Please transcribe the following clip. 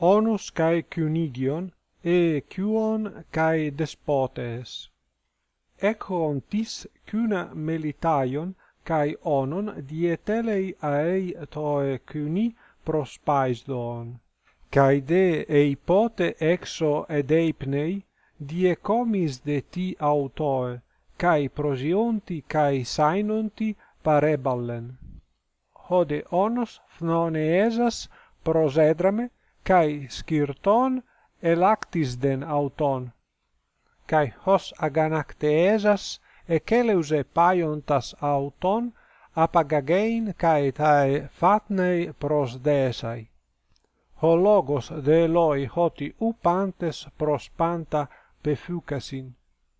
onus cae cynidion, e cuon cae despotes. Echon tis cuna melitaion cae onon dietelei aei toe cuni prospaisdon. Cae de eipote exo edeipnei die comis de ti autoe, cae prosionti cae sainonti pareballen. Hode onos phnoneesas prosedrame kai skirton elaktisden auton kai hos aganakteesas ekeleuse paiontas auton apagagein kai tai fatnei pros desai ho logos de loi hoti upantes pros panta pefucasin.